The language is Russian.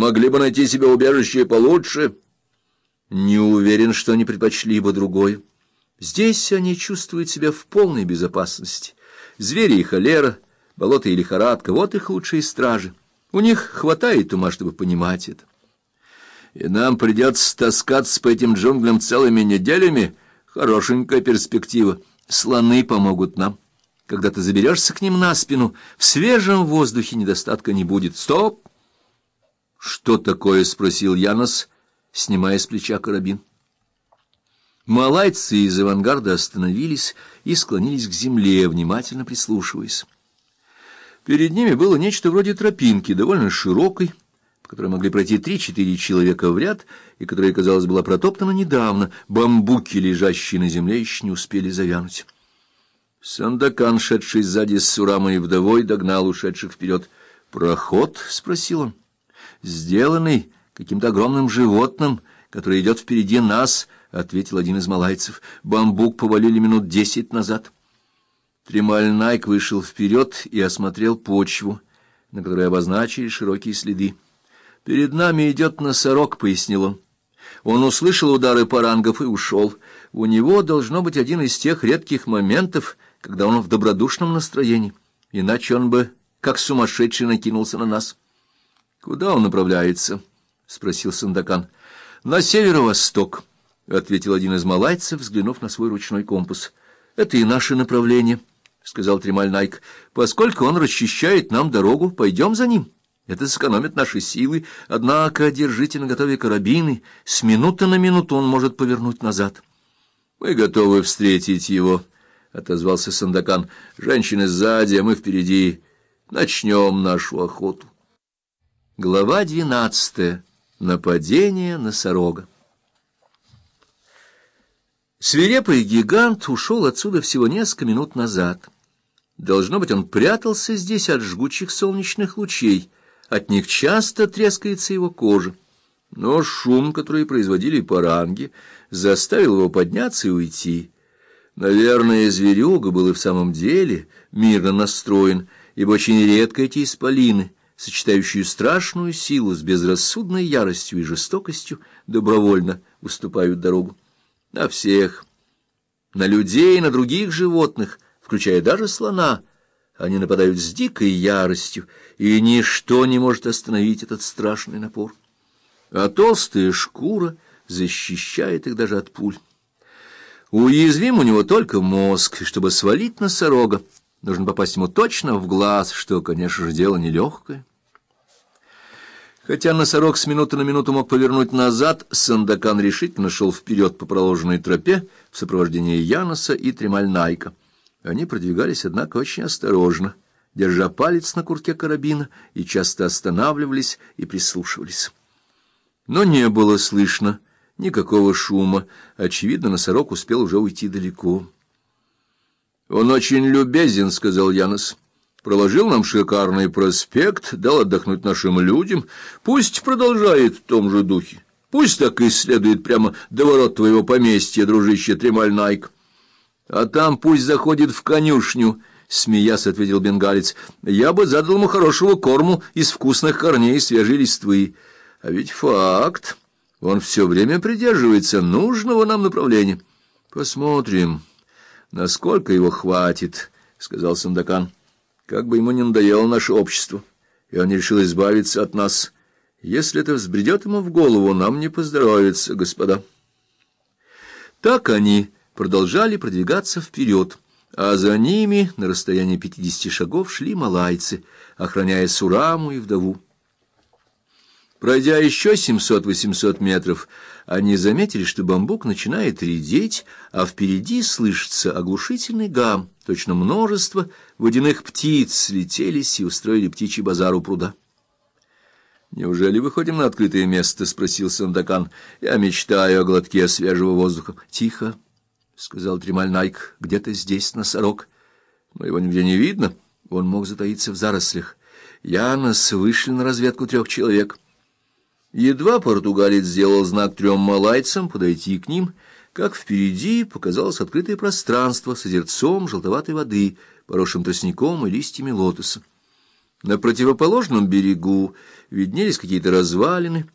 Могли бы найти себе убежище получше. Не уверен, что они предпочли бы другое. Здесь они чувствуют себя в полной безопасности. Звери и холера, болото и лихорадка — вот их лучшие стражи. У них хватает ума, чтобы понимать это. И нам придется таскаться по этим джунглям целыми неделями. Хорошенькая перспектива. Слоны помогут нам. Когда ты заберешься к ним на спину, в свежем воздухе недостатка не будет. Стоп! Что такое? — спросил Янос, снимая с плеча карабин. Малайцы из авангарда остановились и склонились к земле, внимательно прислушиваясь. Перед ними было нечто вроде тропинки, довольно широкой, по которой могли пройти три-четыре человека в ряд, и которая, казалось, была протоптана недавно. Бамбуки, лежащие на земле, еще не успели завянуть. Сандакан, шедший сзади с Сурамой вдовой, догнал ушедших вперед. «Проход?» — спросил он. «Сделанный каким-то огромным животным, которое идет впереди нас», — ответил один из малайцев. «Бамбук повалили минут десять назад». Тремаль Найк вышел вперед и осмотрел почву, на которой обозначили широкие следы. «Перед нами идет носорог», — пояснил он. Он услышал удары парангов и ушел. У него должно быть один из тех редких моментов, когда он в добродушном настроении, иначе он бы, как сумасшедший, накинулся на нас. — Куда он направляется? — спросил Сандакан. — На северо-восток, — ответил один из малайцев, взглянув на свой ручной компас. — Это и наше направление, — сказал Тремаль Найк. — Поскольку он расчищает нам дорогу, пойдем за ним. Это сэкономит наши силы, однако держите наготове карабины, с минуты на минуту он может повернуть назад. — Мы готовы встретить его, —— отозвался Сандакан. — Женщины сзади, а мы впереди. Начнем нашу охоту. Глава двенадцатая. Нападение носорога. Свирепый гигант ушел отсюда всего несколько минут назад. Должно быть, он прятался здесь от жгучих солнечных лучей. От них часто трескается его кожа. Но шум, который производили паранги, заставил его подняться и уйти. Наверное, зверюга был и в самом деле мирно настроен, ибо очень редко эти исполины, сочетающие страшную силу с безрассудной яростью и жестокостью, добровольно уступают дорогу. На всех, на людей на других животных, включая даже слона, они нападают с дикой яростью, и ничто не может остановить этот страшный напор. А толстая шкура защищает их даже от пуль. Уязвим у него только мозг, и чтобы свалить носорога, нужно попасть ему точно в глаз, что, конечно же, дело нелегкое. Хотя носорог с минуты на минуту мог повернуть назад, Сандакан решительно шел вперед по проложенной тропе в сопровождении Яноса и Тремальнайка. Они продвигались, однако, очень осторожно, держа палец на курке карабина, и часто останавливались и прислушивались. Но не было слышно Никакого шума. Очевидно, носорог успел уже уйти далеко. «Он очень любезен», — сказал Янос. «Проложил нам шикарный проспект, дал отдохнуть нашим людям. Пусть продолжает в том же духе. Пусть так и следует прямо до ворот твоего поместья, дружище Тремаль-Найк. А там пусть заходит в конюшню». — смеясь ответил бенгалец, — я бы задал ему хорошего корму из вкусных корней и свежей листвы. А ведь факт... Он все время придерживается нужного нам направления. Посмотрим, насколько его хватит, — сказал Сандакан. Как бы ему не надоело наше общество, и он решил избавиться от нас. Если это взбредет ему в голову, нам не поздоровится, господа. Так они продолжали продвигаться вперед, а за ними на расстоянии пятидесяти шагов шли малайцы, охраняя Сураму и вдову. Пройдя еще 700-800 метров, они заметили, что бамбук начинает редеть, а впереди слышится оглушительный гам. Точно множество водяных птиц слетелись и устроили птичий базар у пруда. «Неужели выходим на открытое место?» — спросил Сандакан. «Я мечтаю о глотке свежего воздуха». «Тихо», — сказал Тремаль Найк. «Где-то здесь носорог. Но его нигде не видно. Он мог затаиться в зарослях. Янос вышли на разведку трех человек». Едва португалец сделал знак трем малайцам подойти к ним, как впереди показалось открытое пространство с озерцом желтоватой воды, поросшим тростником и листьями лотоса. На противоположном берегу виднелись какие-то развалины,